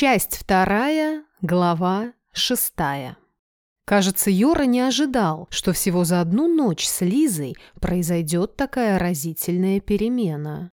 Часть вторая, глава шестая. Кажется, Юра не ожидал, что всего за одну ночь с Лизой произойдет такая разительная перемена.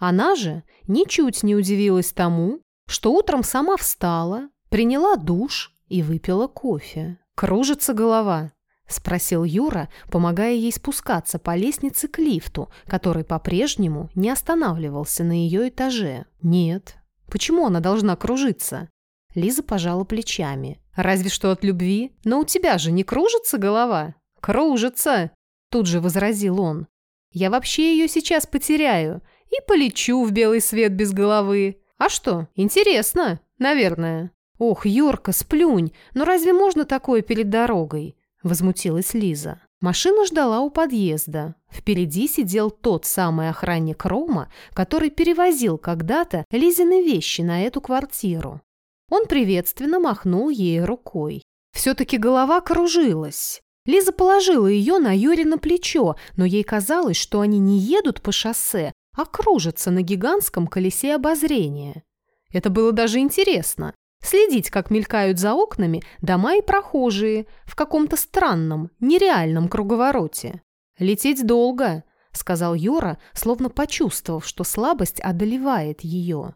Она же ничуть не удивилась тому, что утром сама встала, приняла душ и выпила кофе. «Кружится голова?» – спросил Юра, помогая ей спускаться по лестнице к лифту, который по-прежнему не останавливался на ее этаже. «Нет, Почему она должна кружиться?» Лиза пожала плечами. «Разве что от любви. Но у тебя же не кружится голова?» «Кружится!» Тут же возразил он. «Я вообще ее сейчас потеряю и полечу в белый свет без головы. А что, интересно, наверное». «Ох, Йорка, сплюнь! Но разве можно такое перед дорогой?» Возмутилась Лиза. Машина ждала у подъезда. Впереди сидел тот самый охранник Рома, который перевозил когда-то Лизины вещи на эту квартиру. Он приветственно махнул ей рукой. Все-таки голова кружилась. Лиза положила ее на Юре на плечо, но ей казалось, что они не едут по шоссе, а кружатся на гигантском колесе обозрения. Это было даже интересно следить, как мелькают за окнами дома и прохожие в каком-то странном, нереальном круговороте. «Лететь долго», — сказал Юра, словно почувствовав, что слабость одолевает ее.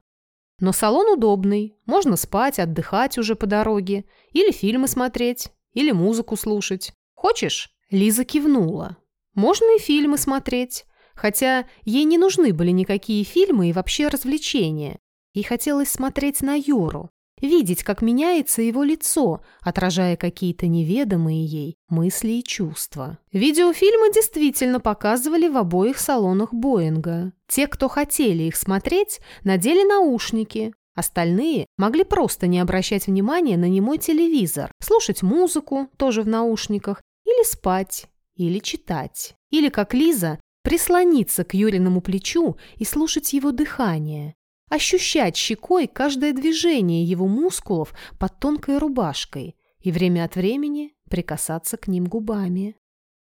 «Но салон удобный, можно спать, отдыхать уже по дороге, или фильмы смотреть, или музыку слушать. Хочешь?» Лиза кивнула. «Можно и фильмы смотреть». Хотя ей не нужны были никакие фильмы и вообще развлечения. Ей хотелось смотреть на Юру, видеть, как меняется его лицо, отражая какие-то неведомые ей мысли и чувства. Видеофильмы действительно показывали в обоих салонах Боинга. Те, кто хотели их смотреть, надели наушники, Остальные могли просто не обращать внимания на немой телевизор, слушать музыку, тоже в наушниках, или спать, или читать. Или, как Лиза, прислониться к Юриному плечу и слушать его дыхание, ощущать щекой каждое движение его мускулов под тонкой рубашкой и время от времени прикасаться к ним губами.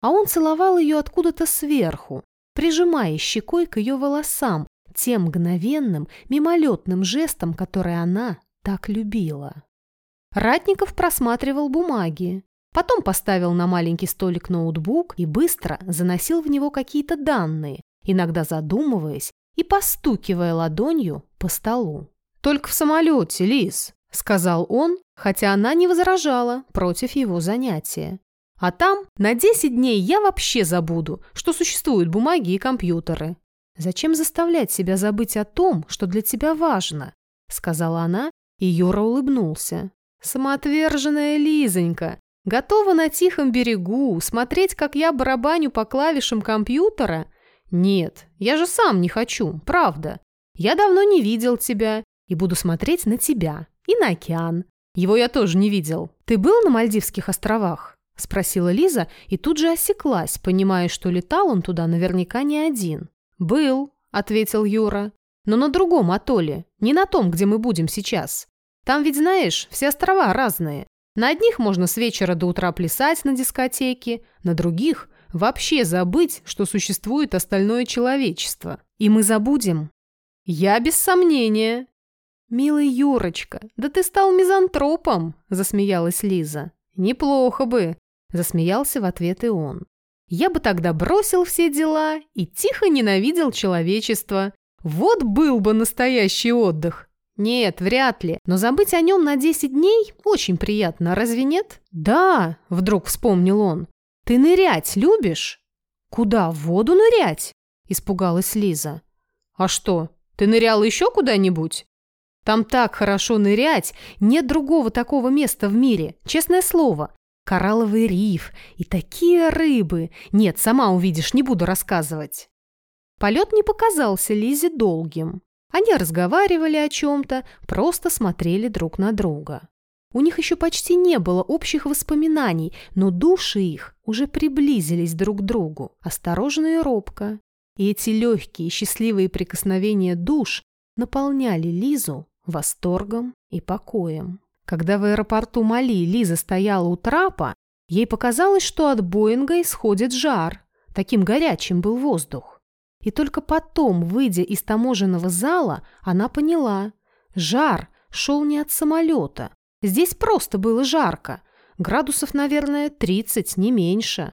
А он целовал ее откуда-то сверху, прижимая щекой к ее волосам тем мгновенным, мимолетным жестом, который она так любила. Ратников просматривал бумаги, потом поставил на маленький столик ноутбук и быстро заносил в него какие-то данные, иногда задумываясь и постукивая ладонью по столу. «Только в самолете, Лис», — сказал он, хотя она не возражала против его занятия. «А там на 10 дней я вообще забуду, что существуют бумаги и компьютеры». «Зачем заставлять себя забыть о том, что для тебя важно?» — сказала она, и Юра улыбнулся. «Самоотверженная Лизонька, готова на тихом берегу смотреть, как я барабаню по клавишам компьютера «Нет, я же сам не хочу, правда. Я давно не видел тебя и буду смотреть на тебя и на океан. Его я тоже не видел. Ты был на Мальдивских островах?» – спросила Лиза и тут же осеклась, понимая, что летал он туда наверняка не один. «Был», – ответил Юра. «Но на другом атолле, не на том, где мы будем сейчас. Там ведь, знаешь, все острова разные. На одних можно с вечера до утра плясать на дискотеке, на других вообще забыть, что существует остальное человечество. И мы забудем? Я без сомнения. Милый Юрочка, да ты стал мизантропом, засмеялась Лиза. Неплохо бы, засмеялся в ответ и он. Я бы тогда бросил все дела и тихо ненавидел человечество. Вот был бы настоящий отдых. Нет, вряд ли. Но забыть о нем на 10 дней очень приятно, разве нет? Да, вдруг вспомнил он. «Ты нырять любишь?» «Куда, в воду нырять?» – испугалась Лиза. «А что, ты ныряла еще куда-нибудь?» «Там так хорошо нырять, нет другого такого места в мире, честное слово. Коралловый риф и такие рыбы. Нет, сама увидишь, не буду рассказывать». Полет не показался Лизе долгим. Они разговаривали о чем-то, просто смотрели друг на друга. У них еще почти не было общих воспоминаний, но души их уже приблизились друг к другу, осторожно и робко. И эти легкие, счастливые прикосновения душ наполняли Лизу восторгом и покоем. Когда в аэропорту Мали Лиза стояла у трапа, ей показалось, что от Боинга исходит жар. Таким горячим был воздух. И только потом, выйдя из таможенного зала, она поняла – жар шел не от самолета. Здесь просто было жарко. Градусов, наверное, 30, не меньше.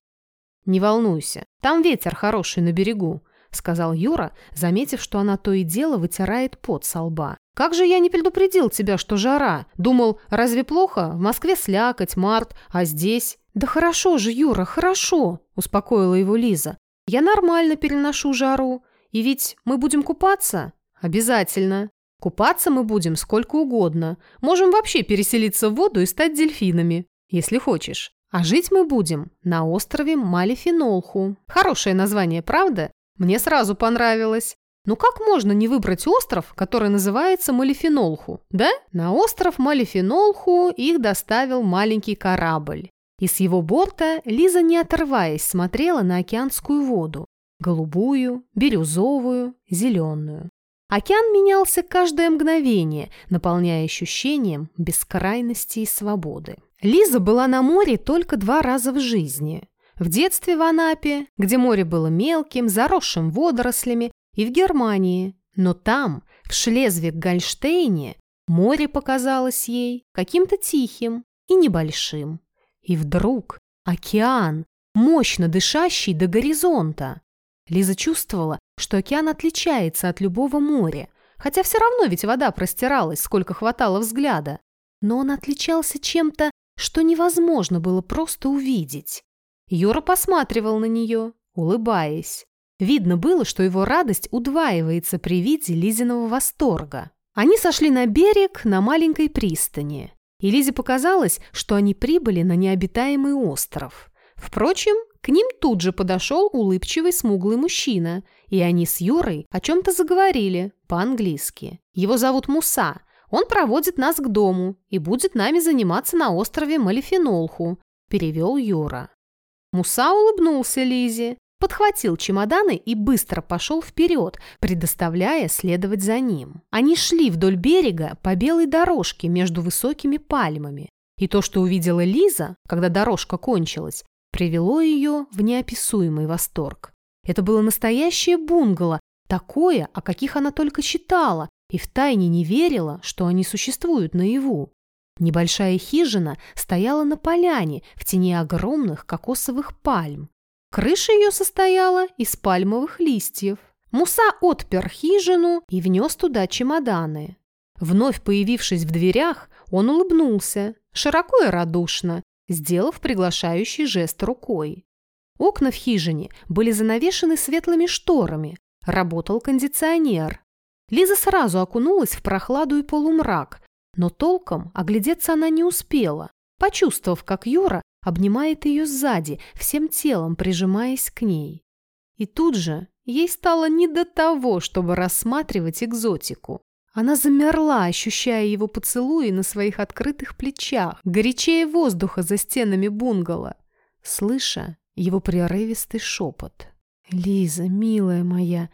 «Не волнуйся, там ветер хороший на берегу», — сказал Юра, заметив, что она то и дело вытирает пот со лба. «Как же я не предупредил тебя, что жара? Думал, разве плохо? В Москве слякоть, март, а здесь...» «Да хорошо же, Юра, хорошо», — успокоила его Лиза. «Я нормально переношу жару. И ведь мы будем купаться?» «Обязательно. Купаться мы будем сколько угодно. Можем вообще переселиться в воду и стать дельфинами, если хочешь. А жить мы будем на острове Малифенолху. Хорошее название, правда? Мне сразу понравилось. Ну как можно не выбрать остров, который называется Малифенолху, да? На остров Малифенолху их доставил маленький корабль. И с его борта Лиза, не отрываясь, смотрела на океанскую воду. Голубую, бирюзовую, зеленую. Океан менялся каждое мгновение, наполняя ощущением бескрайности и свободы. Лиза была на море только два раза в жизни. В детстве в Анапе, где море было мелким, заросшим водорослями, и в Германии. Но там, в Шлезвиг-Гольштейне, море показалось ей каким-то тихим и небольшим. И вдруг океан, мощно дышащий до горизонта. Лиза чувствовала, что океан отличается от любого моря, хотя все равно ведь вода простиралась, сколько хватало взгляда. Но он отличался чем-то что невозможно было просто увидеть. Юра посматривал на нее, улыбаясь. Видно было, что его радость удваивается при виде Лизиного восторга. Они сошли на берег на маленькой пристани, и Лизе показалось, что они прибыли на необитаемый остров. Впрочем, к ним тут же подошел улыбчивый смуглый мужчина, и они с Юрой о чем-то заговорили по-английски. Его зовут Муса, он проводит нас к дому и будет нами заниматься на острове Малифенолху», – перевел Юра. Муса улыбнулся Лизе, подхватил чемоданы и быстро пошел вперед, предоставляя следовать за ним. Они шли вдоль берега по белой дорожке между высокими пальмами. И то, что увидела Лиза, когда дорожка кончилась, привело ее в неописуемый восторг. Это было настоящее бунгало, такое, о каких она только читала, и втайне не верила, что они существуют наяву. Небольшая хижина стояла на поляне в тени огромных кокосовых пальм. Крыша ее состояла из пальмовых листьев. Муса отпер хижину и внес туда чемоданы. Вновь появившись в дверях, он улыбнулся, широко и радушно, сделав приглашающий жест рукой. Окна в хижине были занавешены светлыми шторами, работал кондиционер. Лиза сразу окунулась в прохладу и полумрак, но толком оглядеться она не успела, почувствовав, как Юра обнимает ее сзади, всем телом прижимаясь к ней. И тут же ей стало не до того, чтобы рассматривать экзотику. Она замерла, ощущая его поцелуи на своих открытых плечах, горячее воздуха за стенами бунгало, слыша его прерывистый шепот. «Лиза, милая моя,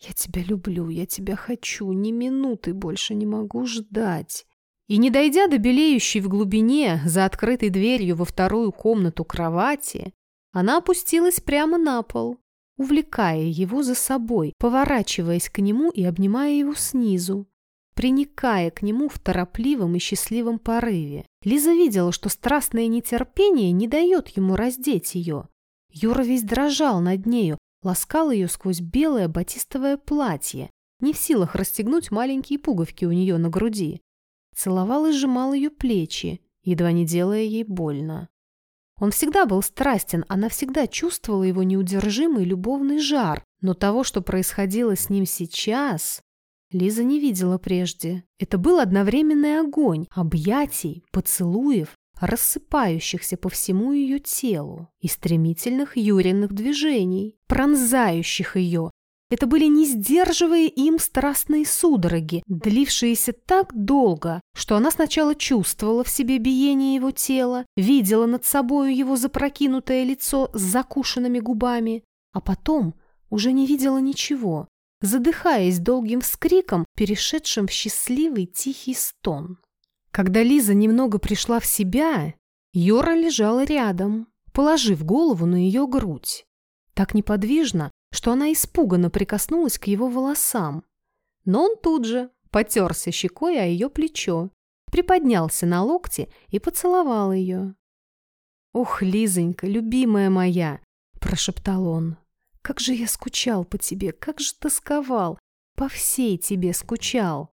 «Я тебя люблю, я тебя хочу, ни минуты больше не могу ждать». И не дойдя до белеющей в глубине, за открытой дверью во вторую комнату кровати, она опустилась прямо на пол, увлекая его за собой, поворачиваясь к нему и обнимая его снизу, приникая к нему в торопливом и счастливом порыве. Лиза видела, что страстное нетерпение не дает ему раздеть ее. Юра весь дрожал над нею, ласкал ее сквозь белое батистовое платье, не в силах расстегнуть маленькие пуговки у нее на груди. Целовал и сжимал ее плечи, едва не делая ей больно. Он всегда был страстен, она всегда чувствовала его неудержимый любовный жар, но того, что происходило с ним сейчас, Лиза не видела прежде. Это был одновременный огонь объятий, поцелуев, рассыпающихся по всему ее телу, и стремительных юренных движений, пронзающих ее. Это были не сдерживая им страстные судороги, длившиеся так долго, что она сначала чувствовала в себе биение его тела, видела над собою его запрокинутое лицо с закушенными губами, а потом уже не видела ничего, задыхаясь долгим вскриком, перешедшим в счастливый тихий стон. Когда Лиза немного пришла в себя, Йора лежала рядом, положив голову на ее грудь. Так неподвижно, что она испуганно прикоснулась к его волосам. Но он тут же потерся щекой о ее плечо, приподнялся на локте и поцеловал ее. «Ух, Лизонька, любимая моя!» – прошептал он. «Как же я скучал по тебе, как же тосковал, по всей тебе скучал!»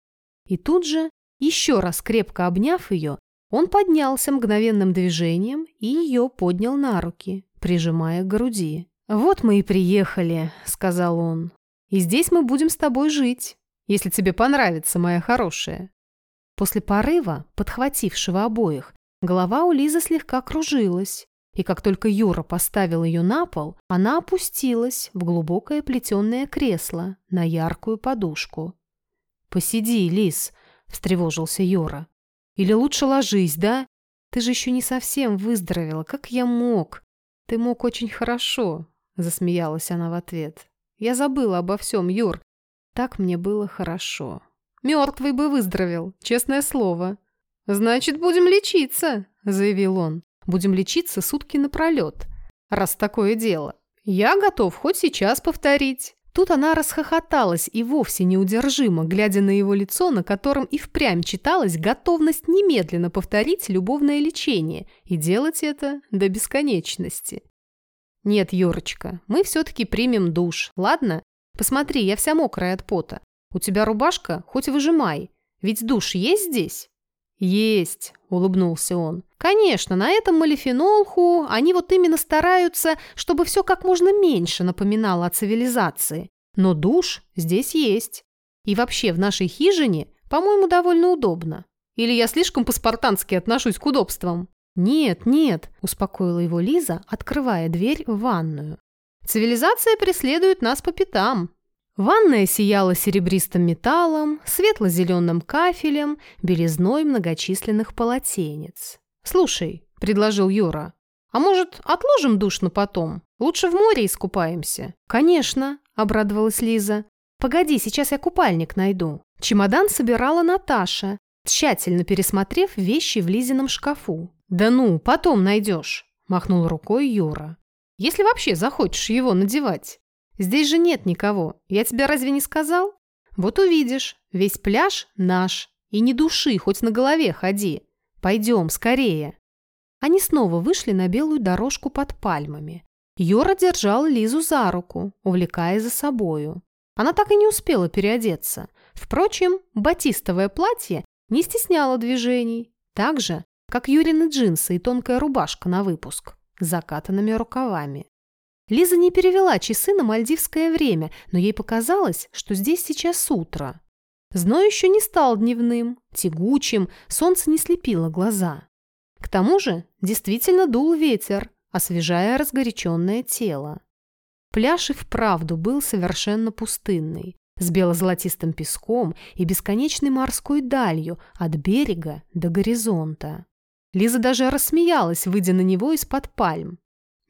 И тут же, еще раз крепко обняв ее, он поднялся мгновенным движением и ее поднял на руки, прижимая к груди. «Вот мы и приехали», — сказал он. «И здесь мы будем с тобой жить, если тебе понравится, моя хорошая». После порыва, подхватившего обоих, голова у Лизы слегка кружилась, и как только Юра поставил ее на пол, она опустилась в глубокое плетеное кресло на яркую подушку. «Посиди, Лиз», — встревожился Юра. «Или лучше ложись, да? Ты же еще не совсем выздоровела, как я мог?» «Ты мог очень хорошо», — засмеялась она в ответ. «Я забыла обо всем, Юр. Так мне было хорошо. Мертвый бы выздоровел, честное слово». «Значит, будем лечиться», — заявил он. «Будем лечиться сутки напролет, раз такое дело. Я готов хоть сейчас повторить». Тут она расхохоталась и вовсе неудержимо, глядя на его лицо, на котором и впрямь читалась готовность немедленно повторить любовное лечение и делать это до бесконечности. «Нет, Юрочка, мы все-таки примем душ, ладно? Посмотри, я вся мокрая от пота. У тебя рубашка, хоть выжимай. Ведь душ есть здесь?» «Есть», — улыбнулся он. «Конечно, на этом малифенолху они вот именно стараются, чтобы все как можно меньше напоминало о цивилизации. Но душ здесь есть. И вообще в нашей хижине, по-моему, довольно удобно. Или я слишком по-спартански отношусь к удобствам?» «Нет, нет», – успокоила его Лиза, открывая дверь в ванную. «Цивилизация преследует нас по пятам. Ванная сияла серебристым металлом, светло-зеленым кафелем, белизной многочисленных полотенец. «Слушай», — предложил Юра, — «а может, отложим душ на потом? Лучше в море искупаемся». «Конечно», — обрадовалась Лиза. «Погоди, сейчас я купальник найду». Чемодан собирала Наташа, тщательно пересмотрев вещи в Лизином шкафу. «Да ну, потом найдешь», — махнул рукой Юра. «Если вообще захочешь его надевать». Здесь же нет никого. Я тебе разве не сказал? Вот увидишь. Весь пляж наш. И не души, хоть на голове ходи. Пойдем, скорее. Они снова вышли на белую дорожку под пальмами. Йора держал Лизу за руку, увлекая за собою. Она так и не успела переодеться. Впрочем, батистовое платье не стесняло движений, так же, как Юрины джинсы и тонкая рубашка на выпуск, закатанными рукавами. Лиза не перевела часы на мальдивское время, но ей показалось, что здесь сейчас утро. Зной еще не стал дневным, тягучим, солнце не слепило глаза. К тому же действительно дул ветер, освежая разгоряченное тело. Пляж и вправду был совершенно пустынный, с бело-золотистым песком и бесконечной морской далью от берега до горизонта. Лиза даже рассмеялась, выйдя на него из-под пальм.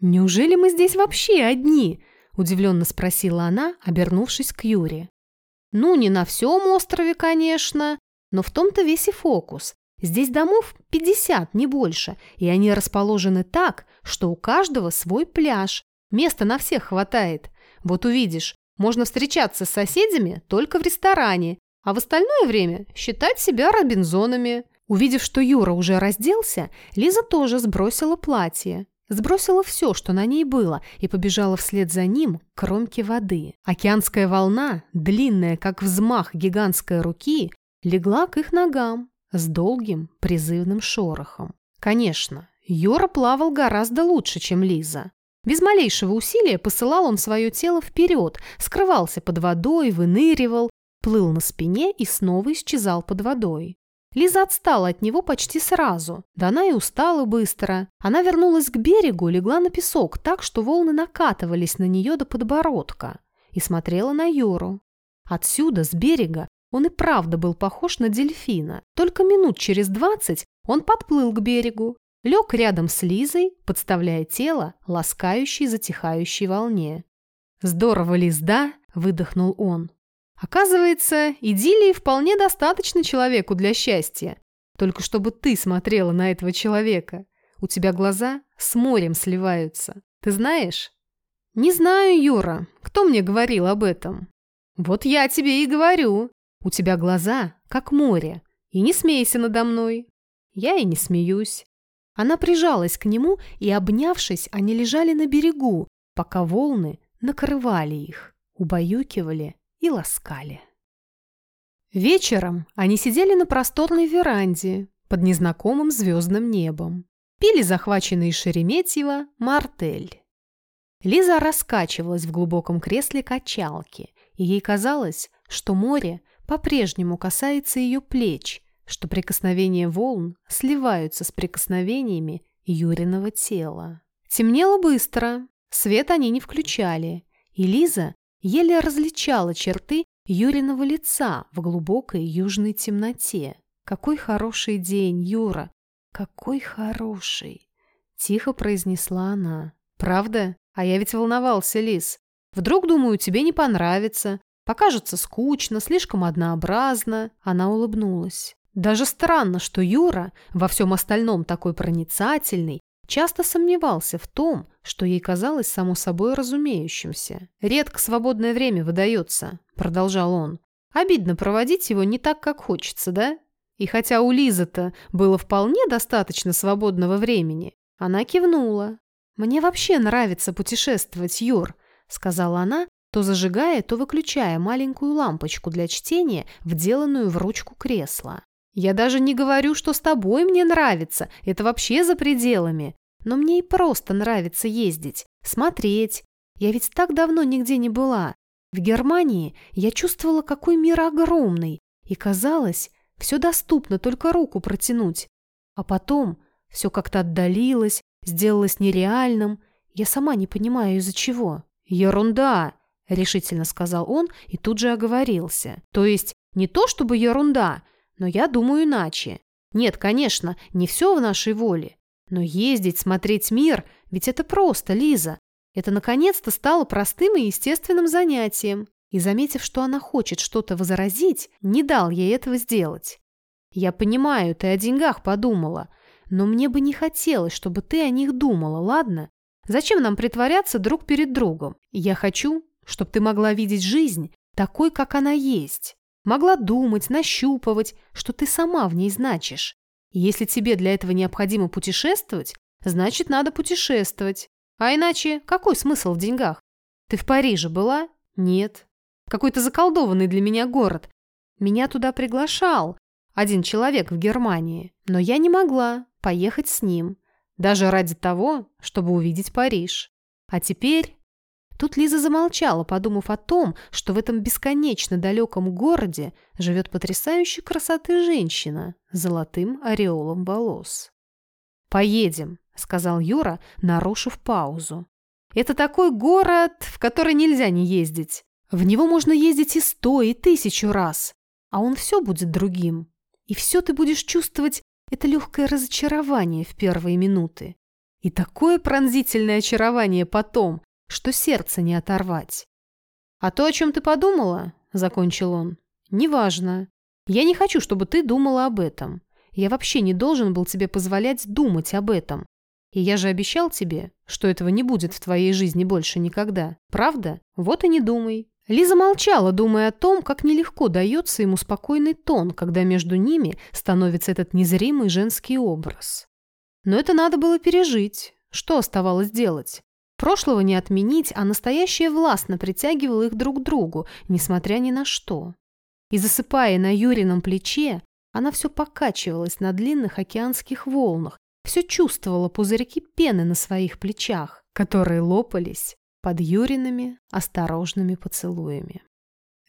«Неужели мы здесь вообще одни?» – удивленно спросила она, обернувшись к Юре. «Ну, не на всем острове, конечно, но в том-то весь и фокус. Здесь домов 50, не больше, и они расположены так, что у каждого свой пляж. Места на всех хватает. Вот увидишь, можно встречаться с соседями только в ресторане, а в остальное время считать себя робинзонами». Увидев, что Юра уже разделся, Лиза тоже сбросила платье. Сбросила все, что на ней было, и побежала вслед за ним к кромке воды. Океанская волна, длинная, как взмах гигантской руки, легла к их ногам с долгим призывным шорохом. Конечно, Юра плавал гораздо лучше, чем Лиза. Без малейшего усилия посылал он свое тело вперед, скрывался под водой, выныривал, плыл на спине и снова исчезал под водой. Лиза отстала от него почти сразу. Да она и устала быстро. Она вернулась к берегу, легла на песок так, что волны накатывались на нее до подбородка. И смотрела на Юру. Отсюда, с берега, он и правда был похож на дельфина. Только минут через двадцать он подплыл к берегу, лег рядом с Лизой, подставляя тело ласкающей затихающей волне. «Здорово, Лиз, да?» – выдохнул он. Оказывается, идиллии вполне достаточно человеку для счастья. Только чтобы ты смотрела на этого человека. У тебя глаза с морем сливаются. Ты знаешь? Не знаю, Юра. Кто мне говорил об этом? Вот я тебе и говорю. У тебя глаза, как море, и не смейся надо мной». Я и не смеюсь. Она прижалась к нему, и, обнявшись, они лежали на берегу, пока волны накрывали их, убаюкивали и ласкали. Вечером они сидели на просторной веранде под незнакомым звездным небом. Пили захваченный из Шереметьево мартель. Лиза раскачивалась в глубоком кресле качалки, и ей казалось, что море по-прежнему касается ее плеч, что прикосновения волн сливаются с прикосновениями Юриного тела. Темнело быстро, свет они не включали, и Лиза еле различала черты Юриного лица в глубокой южной темноте. «Какой хороший день, Юра! Какой хороший!» Тихо произнесла она. «Правда? А я ведь волновался, Лиз. Вдруг, думаю, тебе не понравится. Покажется скучно, слишком однообразно». Она улыбнулась. Даже странно, что Юра, во всем остальном такой проницательный, часто сомневался в том, что ей казалось само собой разумеющимся. «Редко свободное время выдается», — продолжал он. «Обидно проводить его не так, как хочется, да? И хотя у Лизы-то было вполне достаточно свободного времени, она кивнула. «Мне вообще нравится путешествовать, Юр», — сказала она, то зажигая, то выключая маленькую лампочку для чтения, вделанную в ручку кресла. Я даже не говорю, что с тобой мне нравится, это вообще за пределами. Но мне и просто нравится ездить, смотреть. Я ведь так давно нигде не была. В Германии я чувствовала, какой мир огромный, и казалось, все доступно, только руку протянуть. А потом все как-то отдалилось, сделалось нереальным. Я сама не понимаю, из-за чего. «Ерунда!» — решительно сказал он и тут же оговорился. «То есть не то чтобы ерунда, но я думаю иначе. Нет, конечно, не все в нашей воле. Но ездить, смотреть мир, ведь это просто, Лиза. Это наконец-то стало простым и естественным занятием. И, заметив, что она хочет что-то возразить, не дал ей этого сделать. Я понимаю, ты о деньгах подумала, но мне бы не хотелось, чтобы ты о них думала, ладно? Зачем нам притворяться друг перед другом? Я хочу, чтобы ты могла видеть жизнь такой, как она есть. Могла думать, нащупывать, что ты сама в ней значишь. Если тебе для этого необходимо путешествовать, значит, надо путешествовать. А иначе какой смысл в деньгах? Ты в Париже была? Нет. Какой-то заколдованный для меня город. Меня туда приглашал один человек в Германии, но я не могла поехать с ним, даже ради того, чтобы увидеть Париж. А теперь Тут Лиза замолчала, подумав о том, что в этом бесконечно далеком городе живет потрясающей красоты женщина с золотым ореолом волос. «Поедем», — сказал Юра, нарушив паузу. «Это такой город, в который нельзя не ездить. В него можно ездить и сто, и тысячу раз, а он все будет другим. И все ты будешь чувствовать это легкое разочарование в первые минуты. И такое пронзительное очарование потом, что сердце не оторвать. «А то, о чем ты подумала?» – закончил он. «Неважно. Я не хочу, чтобы ты думала об этом. Я вообще не должен был тебе позволять думать об этом. И я же обещал тебе, что этого не будет в твоей жизни больше никогда. Правда? Вот и не думай». Лиза молчала, думая о том, как нелегко дается ему спокойный тон, когда между ними становится этот незримый женский образ. Но это надо было пережить. Что оставалось делать? Прошлого не отменить, а настоящее властно притягивало их друг к другу, несмотря ни на что. И засыпая на Юрином плече, она все покачивалась на длинных океанских волнах, все чувствовала пузырьки пены на своих плечах, которые лопались под Юриными осторожными поцелуями.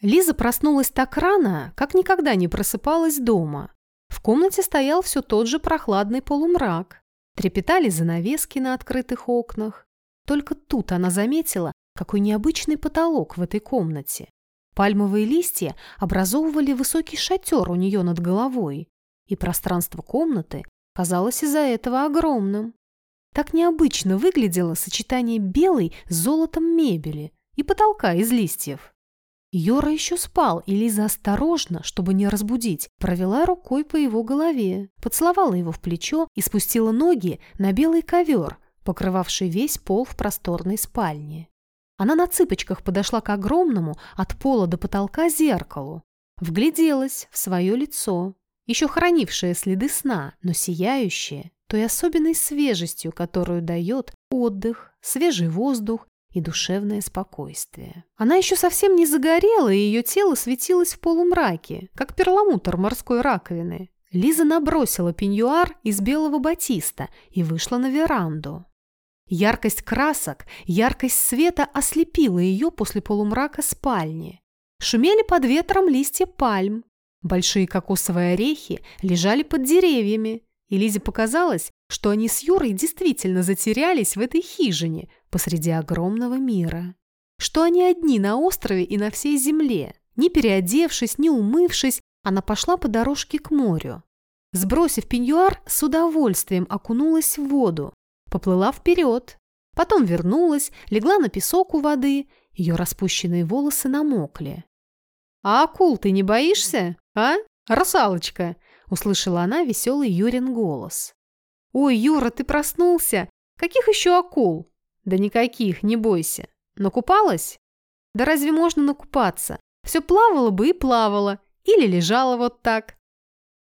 Лиза проснулась так рано, как никогда не просыпалась дома. В комнате стоял все тот же прохладный полумрак. Трепетали занавески на открытых окнах. Только тут она заметила, какой необычный потолок в этой комнате. Пальмовые листья образовывали высокий шатер у нее над головой, и пространство комнаты казалось из-за этого огромным. Так необычно выглядело сочетание белой с золотом мебели и потолка из листьев. Йора еще спал, и Лиза осторожно, чтобы не разбудить, провела рукой по его голове, поцеловала его в плечо и спустила ноги на белый ковер, покрывавший весь пол в просторной спальне. Она на цыпочках подошла к огромному от пола до потолка зеркалу. Вгляделась в свое лицо, еще хранившее следы сна, но сияющее той особенной свежестью, которую дает отдых, свежий воздух и душевное спокойствие. Она еще совсем не загорела, и ее тело светилось в полумраке, как перламутр морской раковины. Лиза набросила пеньюар из белого батиста и вышла на веранду. Яркость красок, яркость света ослепила ее после полумрака спальни. Шумели под ветром листья пальм. Большие кокосовые орехи лежали под деревьями, и Лизе показалось, что они с Юрой действительно затерялись в этой хижине посреди огромного мира. Что они одни на острове и на всей земле. Не переодевшись, не умывшись, она пошла по дорожке к морю. Сбросив пеньюар, с удовольствием окунулась в воду, поплыла вперед, потом вернулась, легла на песок у воды, ее распущенные волосы намокли. «А акул ты не боишься, а, русалочка?» – услышала она веселый Юрин голос. «Ой, Юра, ты проснулся? Каких еще акул?» «Да никаких, не бойся. Накупалась?» «Да разве можно накупаться? Все плавало бы и плавало, или лежало вот так».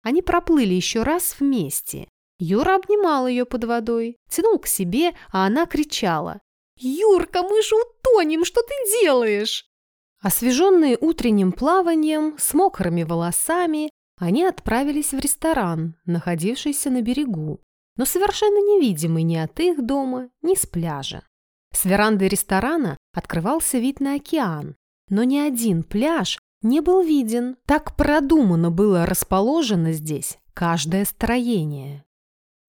Они проплыли еще раз вместе. Юра обнимал ее под водой, тянул к себе, а она кричала. «Юрка, мы же утонем! Что ты делаешь?» Освеженные утренним плаванием, с мокрыми волосами, они отправились в ресторан, находившийся на берегу, но совершенно невидимый ни от их дома, ни с пляжа. С веранды ресторана открывался вид на океан, но ни один пляж не был виден. Так продумано было расположено здесь каждое строение.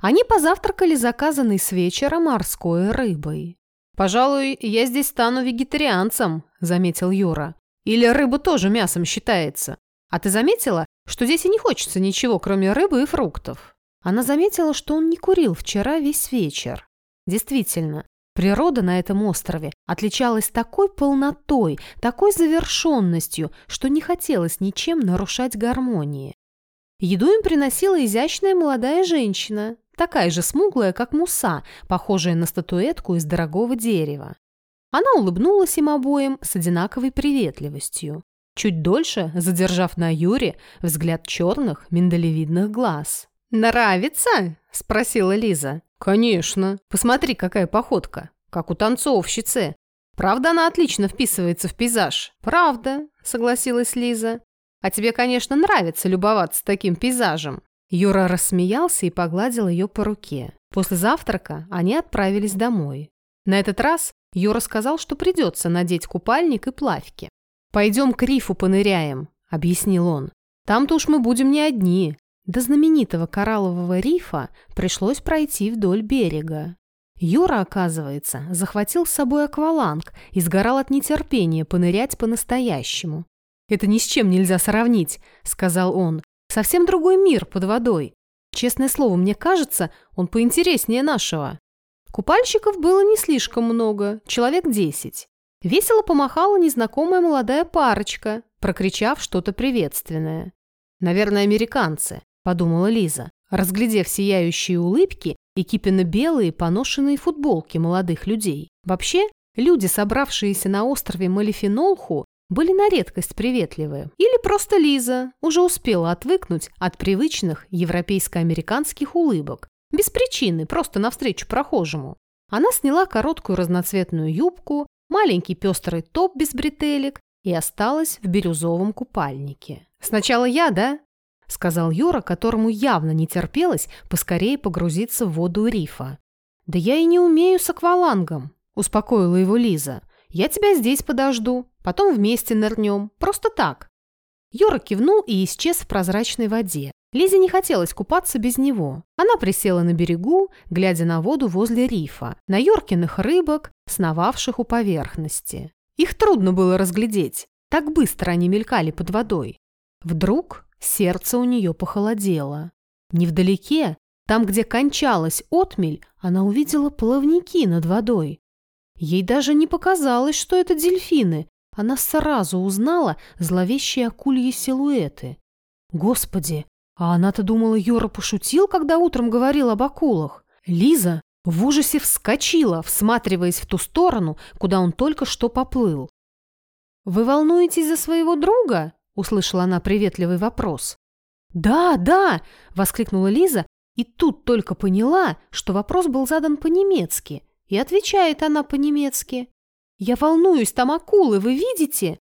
Они позавтракали заказанной с вечера морской рыбой. «Пожалуй, я здесь стану вегетарианцем», – заметил Юра. «Или рыба тоже мясом считается. А ты заметила, что здесь и не хочется ничего, кроме рыбы и фруктов?» Она заметила, что он не курил вчера весь вечер. Действительно, природа на этом острове отличалась такой полнотой, такой завершенностью, что не хотелось ничем нарушать гармонии. Еду им приносила изящная молодая женщина, такая же смуглая, как Муса, похожая на статуэтку из дорогого дерева. Она улыбнулась им обоим с одинаковой приветливостью, чуть дольше задержав на Юре взгляд черных миндалевидных глаз. «Нравится?» – спросила Лиза. «Конечно. Посмотри, какая походка. Как у танцовщицы. Правда, она отлично вписывается в пейзаж?» «Правда», – согласилась Лиза. «А тебе, конечно, нравится любоваться таким пейзажем. Юра рассмеялся и погладил ее по руке. После завтрака они отправились домой. На этот раз Юра сказал, что придется надеть купальник и плавки. «Пойдем к рифу поныряем», — объяснил он. «Там-то уж мы будем не одни». До знаменитого кораллового рифа пришлось пройти вдоль берега. Юра, оказывается, захватил с собой акваланг и сгорал от нетерпения понырять по-настоящему. «Это ни с чем нельзя сравнить», — сказал он. Совсем другой мир под водой. Честное слово, мне кажется, он поинтереснее нашего. Купальщиков было не слишком много, человек десять. Весело помахала незнакомая молодая парочка, прокричав что-то приветственное. «Наверное, американцы», – подумала Лиза, разглядев сияющие улыбки и кипенно-белые поношенные футболки молодых людей. Вообще, люди, собравшиеся на острове Малифенолху, были на редкость приветливые. Или просто Лиза уже успела отвыкнуть от привычных европейско-американских улыбок. Без причины, просто навстречу прохожему. Она сняла короткую разноцветную юбку, маленький пестрый топ без бретелек и осталась в бирюзовом купальнике. «Сначала я, да?» – сказал Юра, которому явно не терпелось поскорее погрузиться в воду рифа. «Да я и не умею с аквалангом», – успокоила его Лиза. «Я тебя здесь подожду, потом вместе нырнем, просто так». Юра кивнул и исчез в прозрачной воде. Лизе не хотелось купаться без него. Она присела на берегу, глядя на воду возле рифа, на Йоркиных рыбок, сновавших у поверхности. Их трудно было разглядеть, так быстро они мелькали под водой. Вдруг сердце у нее похолодело. Невдалеке, там, где кончалась отмель, она увидела плавники над водой. Ей даже не показалось, что это дельфины. Она сразу узнала зловещие акульи силуэты. Господи, а она-то думала, Юра пошутил, когда утром говорил об акулах. Лиза в ужасе вскочила, всматриваясь в ту сторону, куда он только что поплыл. «Вы волнуетесь за своего друга?» – услышала она приветливый вопрос. «Да, да!» – воскликнула Лиза, и тут только поняла, что вопрос был задан по-немецки. И отвечает она по-немецки. «Я волнуюсь, там акулы, вы видите?»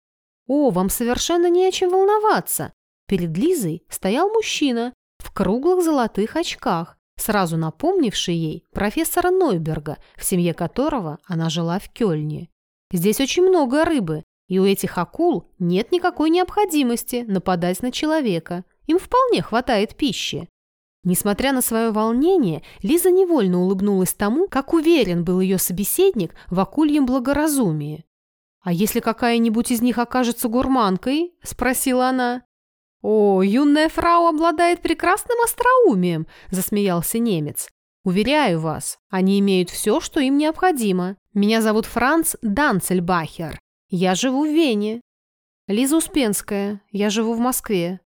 «О, вам совершенно не о чем волноваться!» Перед Лизой стоял мужчина в круглых золотых очках, сразу напомнивший ей профессора Нойберга, в семье которого она жила в Кёльне. Здесь очень много рыбы, и у этих акул нет никакой необходимости нападать на человека. Им вполне хватает пищи. Несмотря на свое волнение, Лиза невольно улыбнулась тому, как уверен был ее собеседник в акульем благоразумии. «А если какая-нибудь из них окажется гурманкой?» – спросила она. «О, юная фрау обладает прекрасным остроумием», – засмеялся немец. «Уверяю вас, они имеют все, что им необходимо. Меня зовут Франц Данцельбахер. Я живу в Вене». «Лиза Успенская. Я живу в Москве».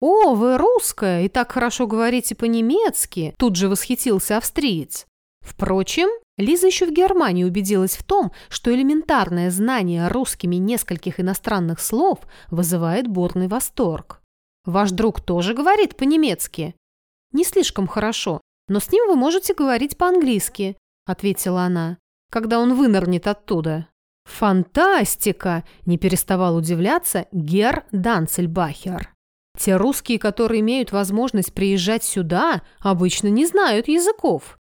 «О, вы русская и так хорошо говорите по-немецки!» Тут же восхитился австриец. Впрочем, Лиза еще в Германии убедилась в том, что элементарное знание русскими нескольких иностранных слов вызывает бурный восторг. Ваш друг тоже говорит по-немецки?» «Не слишком хорошо, но с ним вы можете говорить по-английски», – ответила она, – «когда он вынырнет оттуда». «Фантастика!» – не переставал удивляться Гер Данцельбахер. «Те русские, которые имеют возможность приезжать сюда, обычно не знают языков».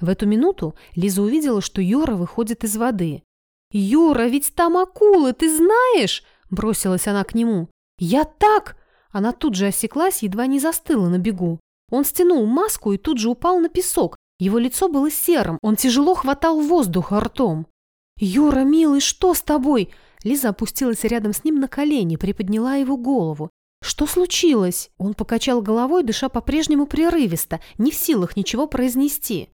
В эту минуту Лиза увидела, что Юра выходит из воды. «Юра, ведь там акулы, ты знаешь?» – бросилась она к нему. «Я так она тут же осеклась, едва не застыла на бегу. Он стянул маску и тут же упал на песок. Его лицо было серым, он тяжело хватал воздух ртом. «Юра, милый, что с тобой?» Лиза опустилась рядом с ним на колени, приподняла его голову. «Что случилось?» Он покачал головой, дыша по-прежнему прерывисто, не в силах ничего произнести.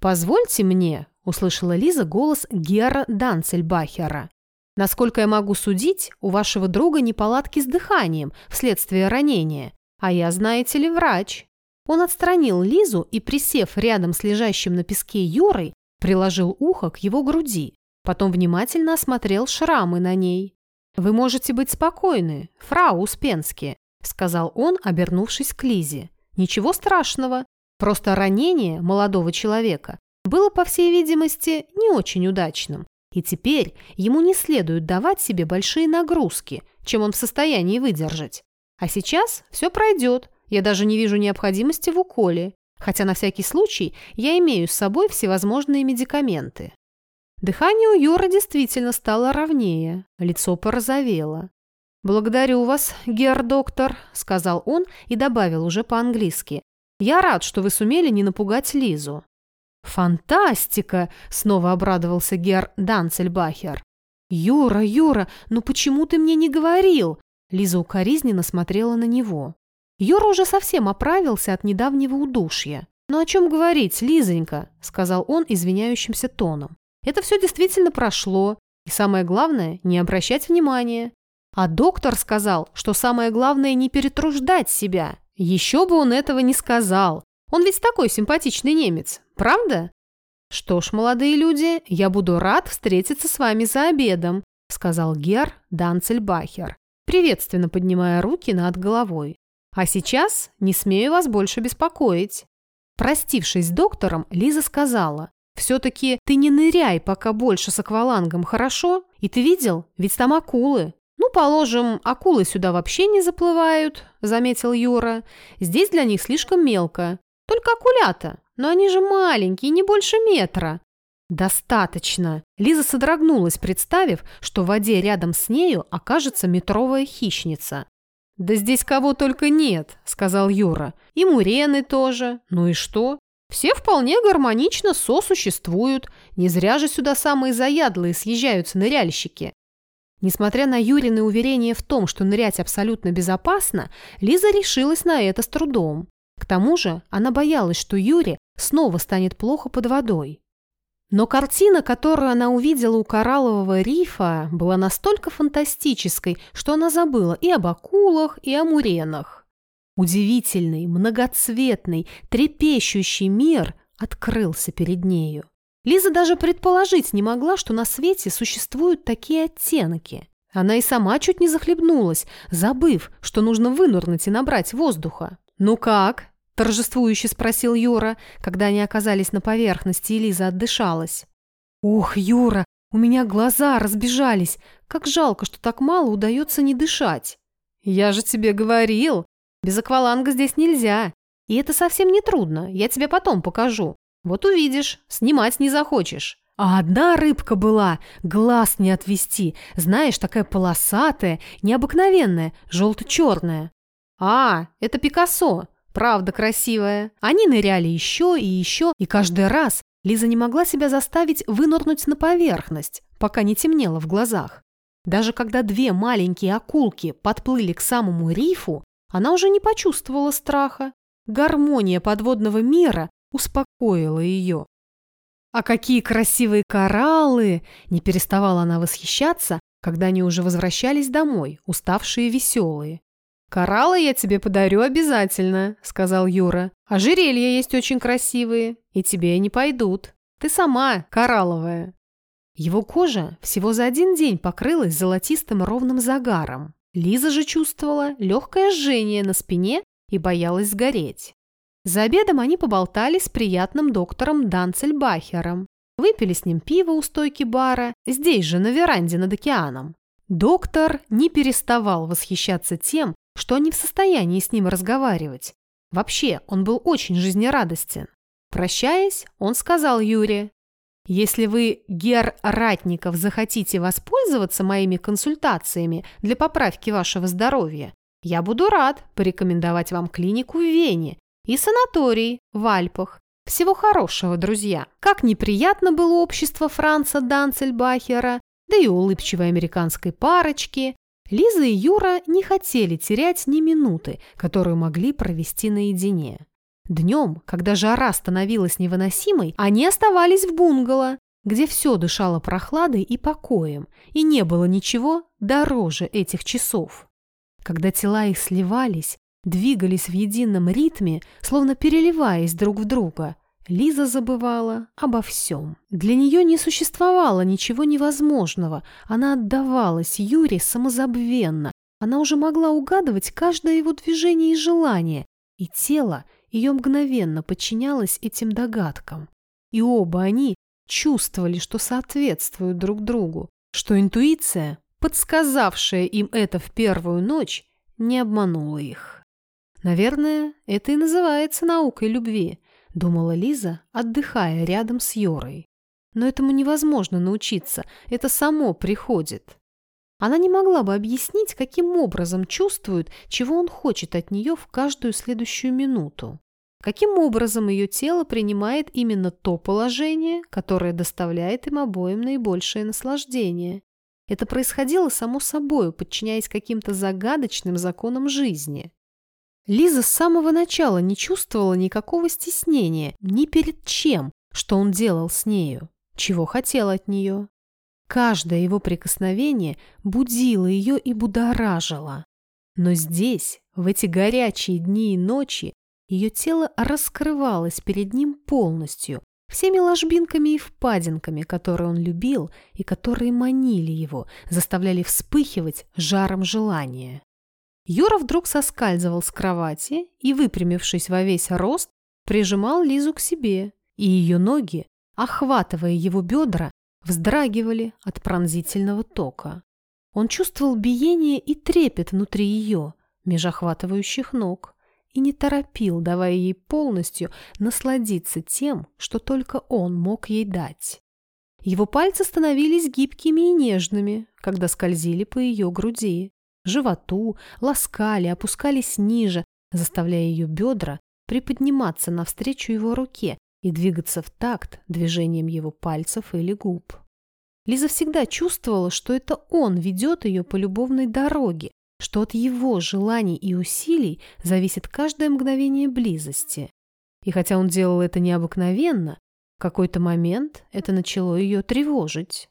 «Позвольте мне», — услышала Лиза голос Гера Данцельбахера. Насколько я могу судить, у вашего друга неполадки с дыханием вследствие ранения. А я, знаете ли, врач. Он отстранил Лизу и, присев рядом с лежащим на песке Юрой, приложил ухо к его груди. Потом внимательно осмотрел шрамы на ней. «Вы можете быть спокойны, фрау Успенски», сказал он, обернувшись к Лизе. «Ничего страшного. Просто ранение молодого человека было, по всей видимости, не очень удачным. И теперь ему не следует давать себе большие нагрузки, чем он в состоянии выдержать. А сейчас все пройдет, я даже не вижу необходимости в уколе, хотя на всякий случай я имею с собой всевозможные медикаменты. Дыхание у Юры действительно стало ровнее, лицо порозовело. «Благодарю вас, гер-доктор», — сказал он и добавил уже по-английски. «Я рад, что вы сумели не напугать Лизу. «Фантастика!» – снова обрадовался Гер Данцельбахер. «Юра, Юра, ну почему ты мне не говорил?» Лиза укоризненно смотрела на него. Юра уже совсем оправился от недавнего удушья. «Ну о чем говорить, Лизонька?» – сказал он извиняющимся тоном. «Это все действительно прошло, и самое главное – не обращать внимания. А доктор сказал, что самое главное – не перетруждать себя. Еще бы он этого не сказал. Он ведь такой симпатичный немец, правда? Что ж, молодые люди, я буду рад встретиться с вами за обедом, сказал Гер Данцельбахер, приветственно поднимая руки над головой. А сейчас не смею вас больше беспокоить. Простившись с доктором, Лиза сказала, «Все-таки ты не ныряй пока больше с аквалангом, хорошо? И ты видел? Ведь там акулы». «Ну, положим, акулы сюда вообще не заплывают», — заметил Юра. «Здесь для них слишком мелко. Только акулята, но они же маленькие, не больше метра. Достаточно. Лиза содрогнулась, представив, что в воде рядом с нею окажется метровая хищница. «Да здесь кого только нет», — сказал Юра. «И мурены тоже. Ну и что? Все вполне гармонично сосуществуют. Не зря же сюда самые заядлые съезжаются ныряльщики». Несмотря на Юрины уверение в том, что нырять абсолютно безопасно, Лиза решилась на это с трудом. К тому же она боялась, что Юре снова станет плохо под водой. Но картина, которую она увидела у кораллового рифа, была настолько фантастической, что она забыла и об акулах, и о муренах. Удивительный, многоцветный, трепещущий мир открылся перед нею. Лиза даже предположить не могла, что на свете существуют такие оттенки. Она и сама чуть не захлебнулась, забыв, что нужно вынурнуть и набрать воздуха. «Ну как?» – торжествующе спросил Юра, когда они оказались на поверхности, и Лиза отдышалась. «Ох, Юра, у меня глаза разбежались. Как жалко, что так мало удается не дышать». «Я же тебе говорил, без акваланга здесь нельзя. И это совсем не трудно, я тебе потом покажу. Вот увидишь, снимать не захочешь». А одна рыбка была, глаз не отвести, знаешь, такая полосатая, необыкновенная, желто-черная. А, это Пикассо, правда красивая. Они ныряли еще и еще, и каждый раз Лиза не могла себя заставить вынырнуть на поверхность, пока не темнело в глазах. Даже когда две маленькие акулки подплыли к самому рифу, она уже не почувствовала страха. Гармония подводного мира успокоила ее. «А какие красивые кораллы!» – не переставала она восхищаться, когда они уже возвращались домой, уставшие и веселые. «Кораллы я тебе подарю обязательно», – сказал Юра. «Ожерелья есть очень красивые, и тебе они пойдут. Ты сама коралловая». Его кожа всего за один день покрылась золотистым ровным загаром. Лиза же чувствовала легкое жжение на спине и боялась сгореть. За обедом они поболтали с приятным доктором Данцельбахером. Выпили с ним пиво у стойки бара, здесь же, на веранде над океаном. Доктор не переставал восхищаться тем, что они в состоянии с ним разговаривать. Вообще, он был очень жизнерадостен. Прощаясь, он сказал Юре, «Если вы, Гер Ратников, захотите воспользоваться моими консультациями для поправки вашего здоровья, я буду рад порекомендовать вам клинику в Вене и санаторий в Альпах. Всего хорошего, друзья. Как неприятно было общество Франца Данцельбахера, да и улыбчивой американской парочки. Лиза и Юра не хотели терять ни минуты, которую могли провести наедине. Днем, когда жара становилась невыносимой, они оставались в бунгало, где все дышало прохладой и покоем, и не было ничего дороже этих часов. Когда тела их сливались, двигались в едином ритме, словно переливаясь друг в друга. Лиза забывала обо всем. Для нее не существовало ничего невозможного. Она отдавалась Юре самозабвенно. Она уже могла угадывать каждое его движение и желание, и тело ее мгновенно подчинялось этим догадкам. И оба они чувствовали, что соответствуют друг другу, что интуиция, подсказавшая им это в первую ночь, не обманула их. Наверное, это и называется наукой любви, думала Лиза, отдыхая рядом с Йорой. Но этому невозможно научиться, это само приходит. Она не могла бы объяснить, каким образом чувствует, чего он хочет от нее в каждую следующую минуту. Каким образом ее тело принимает именно то положение, которое доставляет им обоим наибольшее наслаждение. Это происходило само собой, подчиняясь каким-то загадочным законам жизни. Лиза с самого начала не чувствовала никакого стеснения ни перед чем, что он делал с нею, чего хотел от нее. Каждое его прикосновение будило ее и будоражило. Но здесь, в эти горячие дни и ночи, ее тело раскрывалось перед ним полностью, всеми ложбинками и впадинками, которые он любил и которые манили его, заставляли вспыхивать жаром желания. Юра вдруг соскальзывал с кровати и, выпрямившись во весь рост, прижимал Лизу к себе, и ее ноги, охватывая его бедра, вздрагивали от пронзительного тока. Он чувствовал биение и трепет внутри ее, меж охватывающих ног, и не торопил, давая ей полностью насладиться тем, что только он мог ей дать. Его пальцы становились гибкими и нежными, когда скользили по ее груди животу, ласкали, опускались ниже, заставляя ее бедра приподниматься навстречу его руке и двигаться в такт движением его пальцев или губ. Лиза всегда чувствовала, что это он ведет ее по любовной дороге, что от его желаний и усилий зависит каждое мгновение близости. И хотя он делал это необыкновенно, в какой-то момент это начало ее тревожить.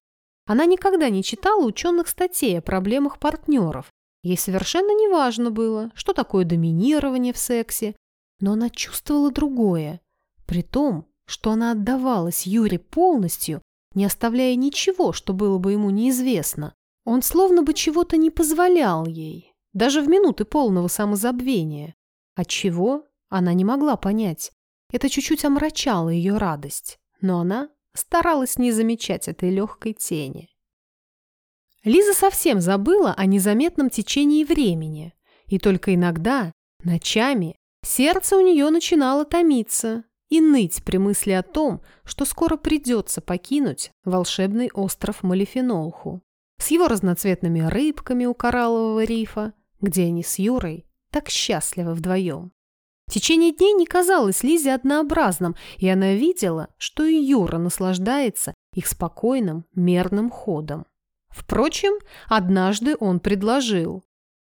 Она никогда не читала ученых статей о проблемах партнеров, Ей совершенно не важно было, что такое доминирование в сексе, но она чувствовала другое, при том, что она отдавалась Юре полностью, не оставляя ничего, что было бы ему неизвестно. Он словно бы чего-то не позволял ей, даже в минуты полного самозабвения. Отчего, она не могла понять. Это чуть-чуть омрачало ее радость, но она старалась не замечать этой легкой тени. Лиза совсем забыла о незаметном течении времени, и только иногда, ночами, сердце у нее начинало томиться и ныть при мысли о том, что скоро придется покинуть волшебный остров Малифенолху с его разноцветными рыбками у кораллового рифа, где они с Юрой так счастливы вдвоем. Течение дней не казалось Лизе однообразным, и она видела, что и Юра наслаждается их спокойным, мерным ходом. Впрочем, однажды он предложил.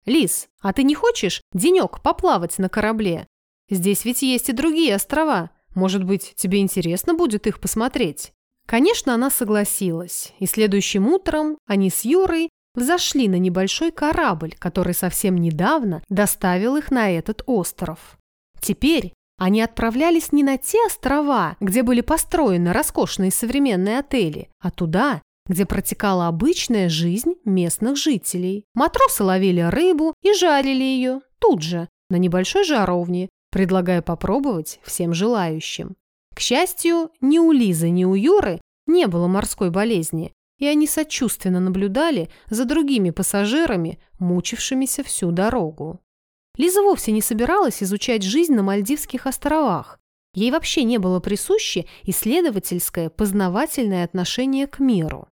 «Лиз, а ты не хочешь денек поплавать на корабле? Здесь ведь есть и другие острова. Может быть, тебе интересно будет их посмотреть?» Конечно, она согласилась, и следующим утром они с Юрой взошли на небольшой корабль, который совсем недавно доставил их на этот остров. Теперь они отправлялись не на те острова, где были построены роскошные современные отели, а туда, где протекала обычная жизнь местных жителей. Матросы ловили рыбу и жарили ее тут же, на небольшой жаровне, предлагая попробовать всем желающим. К счастью, ни у Лизы, ни у Юры не было морской болезни, и они сочувственно наблюдали за другими пассажирами, мучившимися всю дорогу. Лиза вовсе не собиралась изучать жизнь на Мальдивских островах. Ей вообще не было присуще исследовательское, познавательное отношение к миру.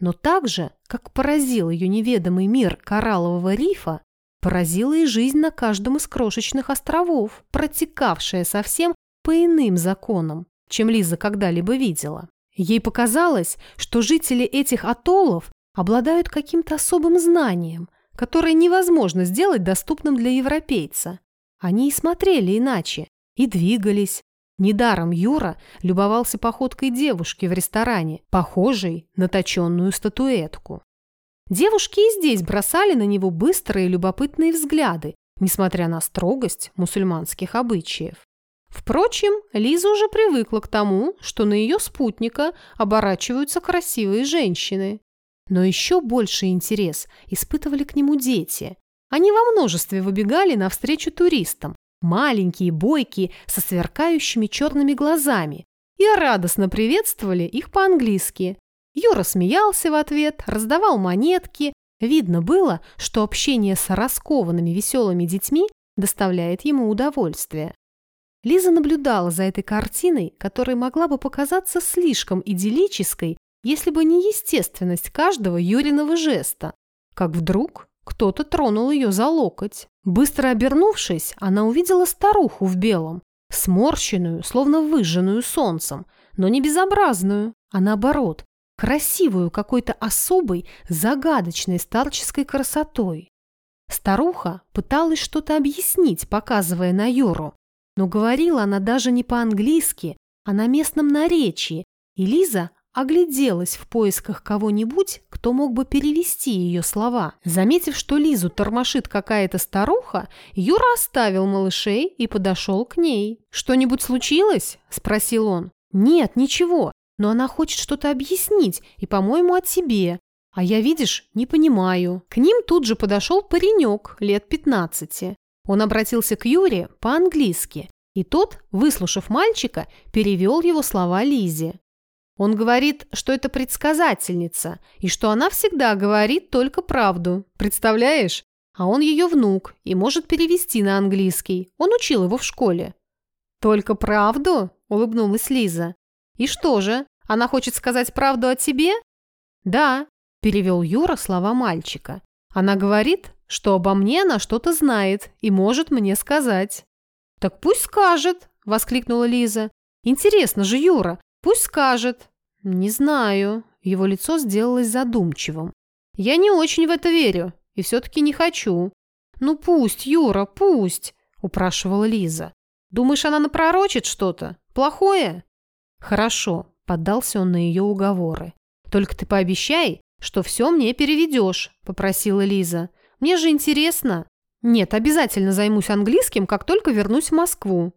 Но так же, как поразил ее неведомый мир кораллового рифа, поразила и жизнь на каждом из крошечных островов, протекавшая совсем по иным законам, чем Лиза когда-либо видела. Ей показалось, что жители этих атоллов обладают каким-то особым знанием, которое невозможно сделать доступным для европейца. Они и смотрели иначе, и двигались. Недаром Юра любовался походкой девушки в ресторане, похожей на точенную статуэтку. Девушки и здесь бросали на него быстрые любопытные взгляды, несмотря на строгость мусульманских обычаев. Впрочем, Лиза уже привыкла к тому, что на ее спутника оборачиваются красивые женщины. Но еще больше интерес испытывали к нему дети. Они во множестве выбегали навстречу туристам, маленькие, бойкие, со сверкающими черными глазами, и радостно приветствовали их по-английски. Юра смеялся в ответ, раздавал монетки. Видно было, что общение с раскованными веселыми детьми доставляет ему удовольствие. Лиза наблюдала за этой картиной, которая могла бы показаться слишком идиллической, если бы не естественность каждого Юриного жеста. Как вдруг кто-то тронул ее за локоть. Быстро обернувшись, она увидела старуху в белом, сморщенную, словно выжженную солнцем, но не безобразную, а наоборот, красивую какой-то особой, загадочной старческой красотой. Старуха пыталась что-то объяснить, показывая на Юру, но говорила она даже не по-английски, а на местном наречии, и Лиза огляделась в поисках кого-нибудь, кто мог бы перевести ее слова. Заметив, что Лизу тормошит какая-то старуха, Юра оставил малышей и подошел к ней. «Что-нибудь случилось?» – спросил он. «Нет, ничего, но она хочет что-то объяснить, и, по-моему, о тебе. А я, видишь, не понимаю». К ним тут же подошел паренек лет пятнадцати. Он обратился к Юре по-английски, и тот, выслушав мальчика, перевел его слова Лизе. Он говорит, что это предсказательница, и что она всегда говорит только правду. Представляешь? А он ее внук и может перевести на английский. Он учил его в школе. «Только правду?» – улыбнулась Лиза. «И что же, она хочет сказать правду о тебе?» «Да», – перевел Юра слова мальчика. «Она говорит, что обо мне она что-то знает и может мне сказать». «Так пусть скажет!» – воскликнула Лиза. «Интересно же, Юра, пусть скажет!» «Не знаю». Его лицо сделалось задумчивым. «Я не очень в это верю и все-таки не хочу». «Ну пусть, Юра, пусть!» – упрашивала Лиза. «Думаешь, она напророчит что-то? Плохое?» «Хорошо», – поддался он на ее уговоры. «Только ты пообещай, что все мне переведешь», – попросила Лиза. Мне же интересно. Нет, обязательно займусь английским, как только вернусь в Москву.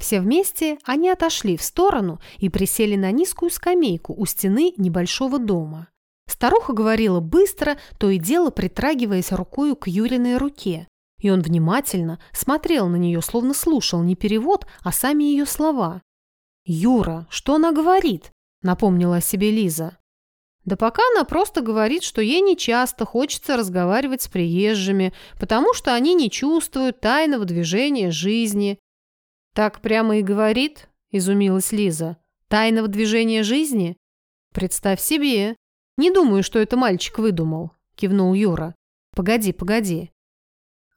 Все вместе они отошли в сторону и присели на низкую скамейку у стены небольшого дома. Старуха говорила быстро, то и дело притрагиваясь рукою к Юриной руке. И он внимательно смотрел на нее, словно слушал не перевод, а сами ее слова. «Юра, что она говорит?» – напомнила о себе Лиза. Да пока она просто говорит, что ей нечасто хочется разговаривать с приезжими, потому что они не чувствуют тайного движения жизни. «Так прямо и говорит?» – изумилась Лиза. «Тайного движения жизни?» «Представь себе!» «Не думаю, что это мальчик выдумал», – кивнул Юра. «Погоди, погоди».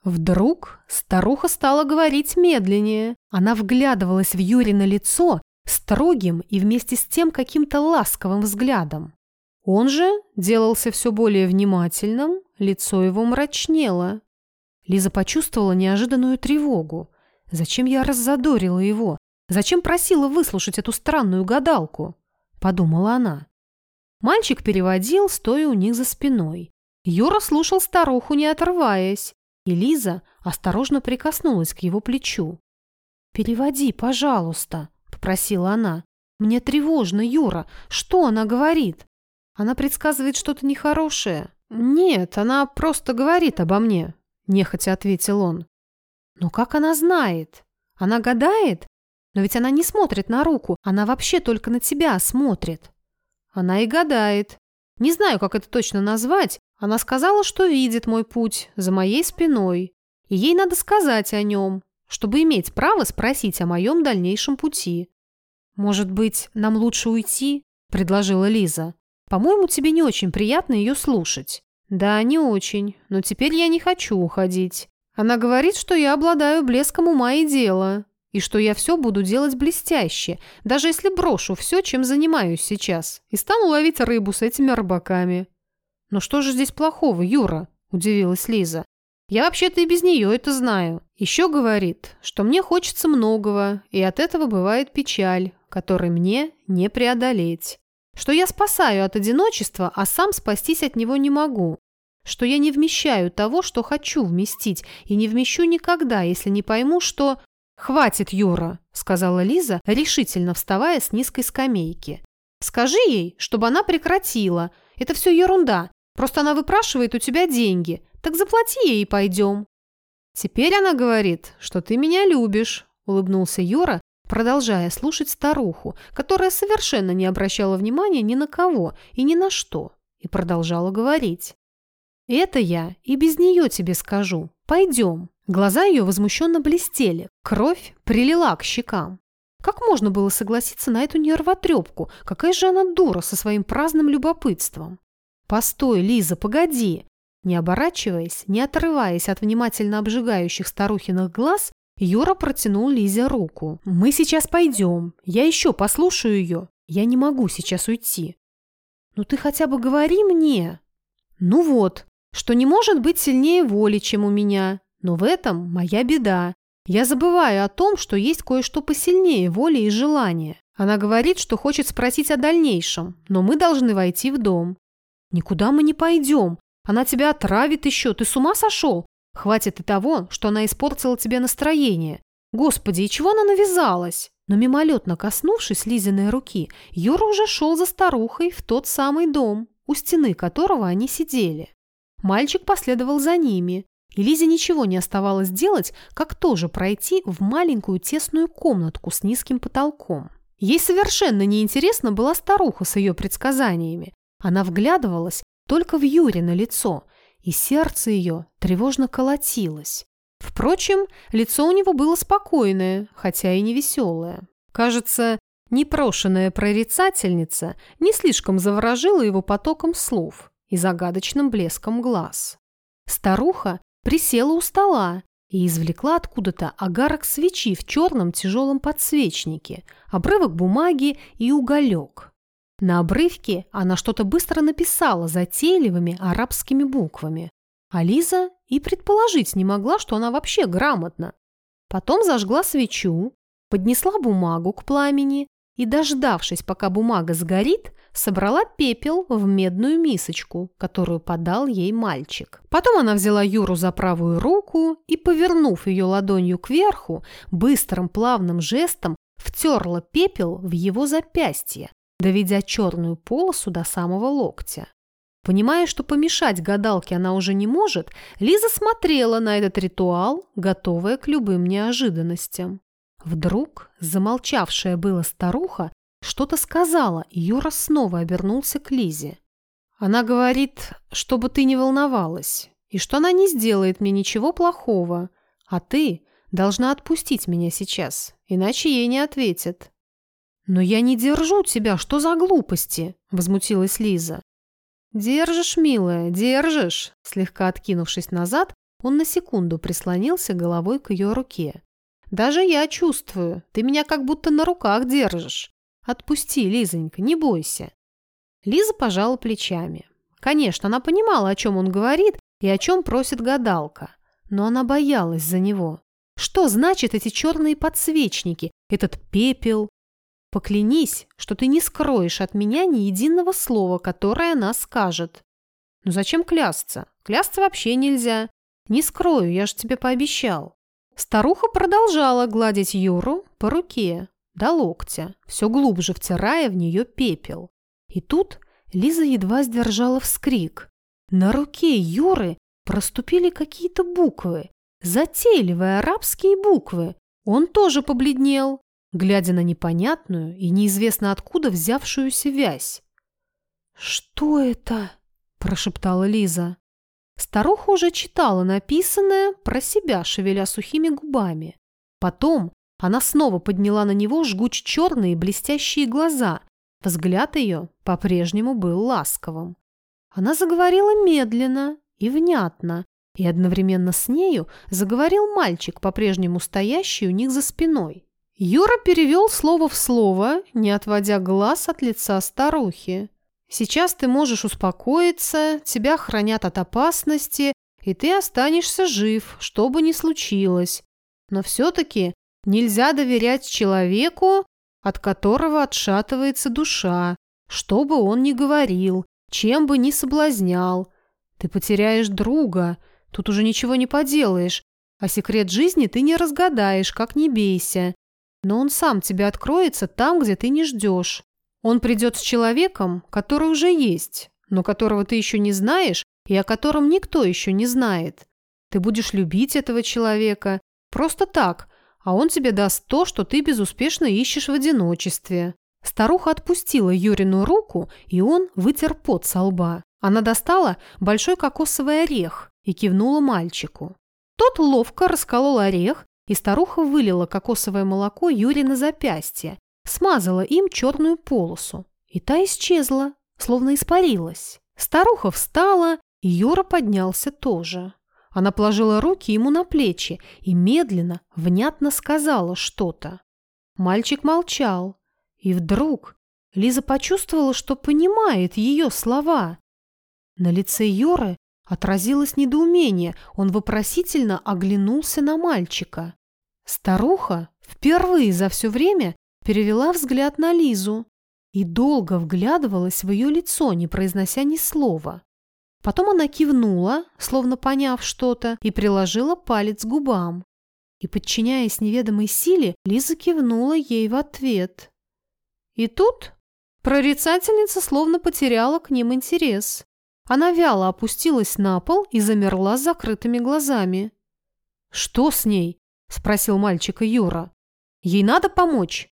Вдруг старуха стала говорить медленнее. Она вглядывалась в Юрина лицо строгим и вместе с тем каким-то ласковым взглядом. Он же делался все более внимательным, лицо его мрачнело. Лиза почувствовала неожиданную тревогу. Зачем я раззадорила его? Зачем просила выслушать эту странную гадалку? Подумала она. Мальчик переводил, стоя у них за спиной. Юра слушал старуху, не отрываясь, и Лиза осторожно прикоснулась к его плечу. «Переводи, пожалуйста», — попросила она. «Мне тревожно, Юра. Что она говорит?» Она предсказывает что-то нехорошее. Нет, она просто говорит обо мне, нехотя ответил он. Но как она знает? Она гадает? Но ведь она не смотрит на руку, она вообще только на тебя смотрит. Она и гадает. Не знаю, как это точно назвать. Она сказала, что видит мой путь за моей спиной. И ей надо сказать о нем, чтобы иметь право спросить о моем дальнейшем пути. «Может быть, нам лучше уйти?» – предложила Лиза. По-моему, тебе не очень приятно ее слушать». «Да, не очень, но теперь я не хочу уходить. Она говорит, что я обладаю блеском ума и дела, и что я все буду делать блестяще, даже если брошу все, чем занимаюсь сейчас, и стану ловить рыбу с этими рыбаками». «Но что же здесь плохого, Юра?» – удивилась Лиза. «Я вообще-то и без нее это знаю. Еще говорит, что мне хочется многого, и от этого бывает печаль, которой мне не преодолеть» что я спасаю от одиночества, а сам спастись от него не могу, что я не вмещаю того, что хочу вместить, и не вмещу никогда, если не пойму, что... «Хватит, Юра», — сказала Лиза, решительно вставая с низкой скамейки. «Скажи ей, чтобы она прекратила. Это все ерунда. Просто она выпрашивает у тебя деньги. Так заплати ей и пойдем». «Теперь она говорит, что ты меня любишь», — улыбнулся Юра, продолжая слушать старуху, которая совершенно не обращала внимания ни на кого и ни на что, и продолжала говорить. «Это я и без нее тебе скажу. Пойдем». Глаза ее возмущенно блестели, кровь прилила к щекам. Как можно было согласиться на эту нервотрепку? Какая же она дура со своим праздным любопытством? «Постой, Лиза, погоди!» Не оборачиваясь, не отрываясь от внимательно обжигающих старухиных глаз, Юра протянул Лизе руку. «Мы сейчас пойдем. Я еще послушаю ее. Я не могу сейчас уйти». «Ну ты хотя бы говори мне». «Ну вот, что не может быть сильнее воли, чем у меня. Но в этом моя беда. Я забываю о том, что есть кое-что посильнее воли и желания. Она говорит, что хочет спросить о дальнейшем, но мы должны войти в дом. Никуда мы не пойдем. Она тебя отравит еще. Ты с ума сошел? Хватит и того, что она испортила тебе настроение. Господи, и чего она навязалась? Но мимолетно коснувшись Лизиной руки, Юра уже шел за старухой в тот самый дом, у стены которого они сидели. Мальчик последовал за ними, и Лизе ничего не оставалось делать, как тоже пройти в маленькую тесную комнатку с низким потолком. Ей совершенно неинтересна была старуха с ее предсказаниями. Она вглядывалась только в Юрина лицо – и сердце ее тревожно колотилось. Впрочем, лицо у него было спокойное, хотя и не веселое. Кажется, непрошенная прорицательница не слишком заворожила его потоком слов и загадочным блеском глаз. Старуха присела у стола и извлекла откуда-то огарок свечи в черном тяжелом подсвечнике, обрывок бумаги и уголек. На обрывке она что-то быстро написала затейливыми арабскими буквами. А и предположить не могла, что она вообще грамотна. Потом зажгла свечу, поднесла бумагу к пламени и, дождавшись, пока бумага сгорит, собрала пепел в медную мисочку, которую подал ей мальчик. Потом она взяла Юру за правую руку и, повернув ее ладонью кверху, быстрым плавным жестом втерла пепел в его запястье, доведя черную полосу до самого локтя. Понимая, что помешать гадалке она уже не может, Лиза смотрела на этот ритуал, готовая к любым неожиданностям. Вдруг замолчавшая была старуха что-то сказала, и Юра снова обернулся к Лизе. Она говорит, чтобы ты не волновалась, и что она не сделает мне ничего плохого, а ты должна отпустить меня сейчас, иначе ей не ответят. «Но я не держу тебя, что за глупости?» – возмутилась Лиза. «Держишь, милая, держишь!» Слегка откинувшись назад, он на секунду прислонился головой к ее руке. «Даже я чувствую, ты меня как будто на руках держишь. Отпусти, Лизонька, не бойся». Лиза пожала плечами. Конечно, она понимала, о чем он говорит и о чем просит гадалка, но она боялась за него. Что значит эти черные подсвечники, этот пепел, Поклянись, что ты не скроешь от меня ни единого слова, которое она скажет. Ну зачем клясться? Клясться вообще нельзя. Не скрою, я же тебе пообещал. Старуха продолжала гладить Юру по руке, до локтя, все глубже втирая в нее пепел. И тут Лиза едва сдержала вскрик. На руке Юры проступили какие-то буквы, затейливые арабские буквы. Он тоже побледнел глядя на непонятную и неизвестно откуда взявшуюся вязь. «Что это?» – прошептала Лиза. Старуха уже читала написанное про себя, шевеля сухими губами. Потом она снова подняла на него жгуч черные блестящие глаза. Взгляд ее по-прежнему был ласковым. Она заговорила медленно и внятно, и одновременно с нею заговорил мальчик, по-прежнему стоящий у них за спиной. Юра перевел слово в слово, не отводя глаз от лица старухи. «Сейчас ты можешь успокоиться, тебя хранят от опасности, и ты останешься жив, что бы ни случилось. Но все-таки нельзя доверять человеку, от которого отшатывается душа, что бы он ни говорил, чем бы ни соблазнял. Ты потеряешь друга, тут уже ничего не поделаешь, а секрет жизни ты не разгадаешь, как не бейся. Но он сам тебе откроется там, где ты не ждешь. Он придет с человеком, который уже есть, но которого ты еще не знаешь и о котором никто еще не знает. Ты будешь любить этого человека просто так, а он тебе даст то, что ты безуспешно ищешь в одиночестве. Старуха отпустила Юрину руку, и он вытер пот со лба. Она достала большой кокосовый орех и кивнула мальчику. Тот ловко расколол орех и старуха вылила кокосовое молоко Юре на запястье, смазала им черную полосу. И та исчезла, словно испарилась. Старуха встала, и Юра поднялся тоже. Она положила руки ему на плечи и медленно, внятно сказала что-то. Мальчик молчал, и вдруг Лиза почувствовала, что понимает ее слова. На лице Юры Отразилось недоумение, он вопросительно оглянулся на мальчика. Старуха впервые за все время перевела взгляд на Лизу и долго вглядывалась в ее лицо, не произнося ни слова. Потом она кивнула, словно поняв что-то, и приложила палец к губам. И, подчиняясь неведомой силе, Лиза кивнула ей в ответ. И тут прорицательница словно потеряла к ним интерес. Она вяло опустилась на пол и замерла с закрытыми глазами. «Что с ней?» – спросил мальчика Юра. «Ей надо помочь?»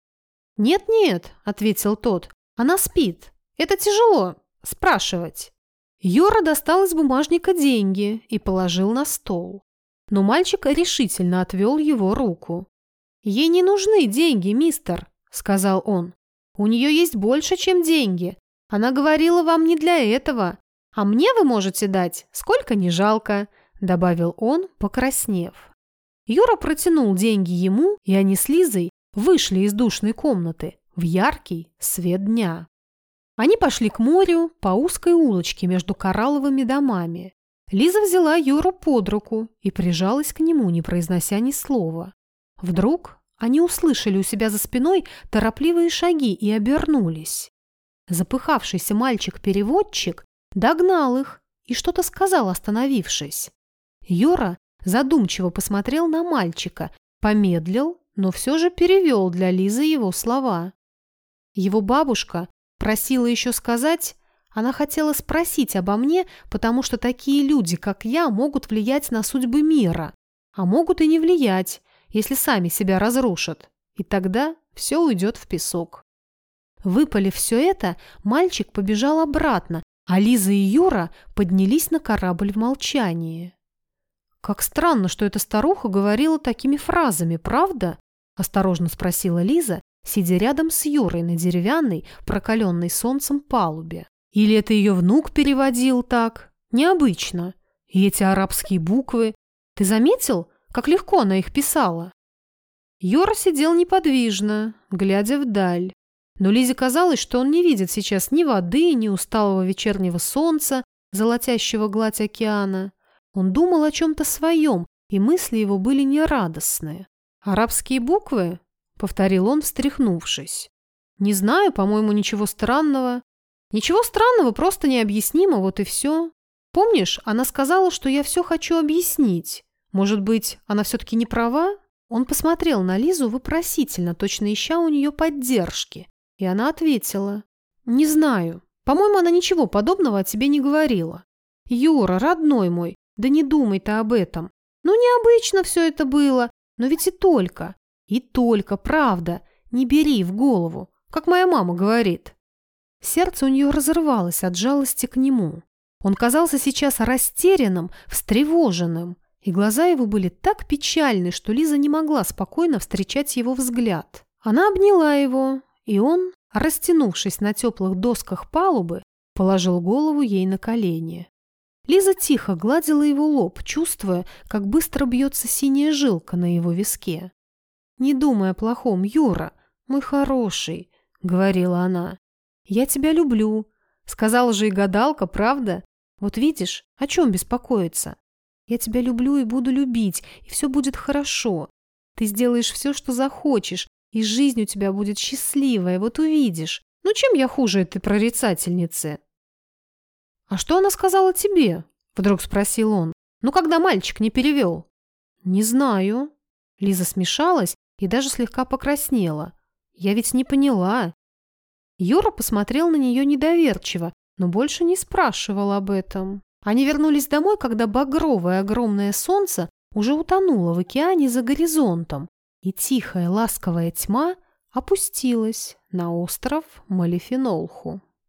«Нет-нет», – ответил тот. «Она спит. Это тяжело спрашивать». Юра достал из бумажника деньги и положил на стол. Но мальчик решительно отвел его руку. «Ей не нужны деньги, мистер», – сказал он. «У нее есть больше, чем деньги. Она говорила вам не для этого. «А мне вы можете дать, сколько не жалко», – добавил он, покраснев. Юра протянул деньги ему, и они с Лизой вышли из душной комнаты в яркий свет дня. Они пошли к морю по узкой улочке между коралловыми домами. Лиза взяла Юру под руку и прижалась к нему, не произнося ни слова. Вдруг они услышали у себя за спиной торопливые шаги и обернулись. Запыхавшийся мальчик-переводчик Догнал их и что-то сказал, остановившись. Юра задумчиво посмотрел на мальчика, помедлил, но все же перевел для Лизы его слова. Его бабушка просила еще сказать Она хотела спросить обо мне, потому что такие люди, как я, могут влиять на судьбы мира. А могут и не влиять, если сами себя разрушат. И тогда все уйдет в песок. Выпалив все это, мальчик побежал обратно, а Лиза и Юра поднялись на корабль в молчании. «Как странно, что эта старуха говорила такими фразами, правда?» – осторожно спросила Лиза, сидя рядом с Юрой на деревянной, прокаленной солнцем палубе. «Или это ее внук переводил так? Необычно. И эти арабские буквы. Ты заметил, как легко она их писала?» Юра сидел неподвижно, глядя вдаль. Но Лизе казалось, что он не видит сейчас ни воды, ни усталого вечернего солнца, золотящего гладь океана. Он думал о чем-то своем, и мысли его были нерадостные. «Арабские буквы?» — повторил он, встряхнувшись. «Не знаю, по-моему, ничего странного. Ничего странного, просто необъяснимо, вот и все. Помнишь, она сказала, что я все хочу объяснить. Может быть, она все-таки не права?» Он посмотрел на Лизу вопросительно, точно ища у нее поддержки. И она ответила. «Не знаю. По-моему, она ничего подобного о тебе не говорила. Юра, родной мой, да не думай ты об этом. Ну, необычно все это было, но ведь и только. И только, правда. Не бери в голову, как моя мама говорит». Сердце у нее разрывалось от жалости к нему. Он казался сейчас растерянным, встревоженным и глаза его были так печальны, что Лиза не могла спокойно встречать его взгляд. Она обняла его, и он, растянувшись на теплых досках палубы, положил голову ей на колени. Лиза тихо гладила его лоб, чувствуя, как быстро бьется синяя жилка на его виске. «Не думай о плохом, Юра, мой хороший», — говорила она. «Я тебя люблю», — сказала же и гадалка, правда? Вот видишь, о чем беспокоиться? Я тебя люблю и буду любить, и все будет хорошо. Ты сделаешь все, что захочешь, и жизнь у тебя будет счастливая, вот увидишь. Ну чем я хуже этой прорицательницы?» «А что она сказала тебе?» – вдруг спросил он. «Ну, когда мальчик не перевел?» «Не знаю». Лиза смешалась и даже слегка покраснела. «Я ведь не поняла». Юра посмотрел на нее недоверчиво, но больше не спрашивал об этом. Они вернулись домой, когда багровое огромное солнце уже утонуло в океане за горизонтом, и тихая ласковая тьма опустилась на остров Малифенолху.